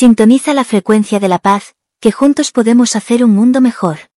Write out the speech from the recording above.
Sintoniza la frecuencia de la paz, que juntos podemos hacer un mundo mejor.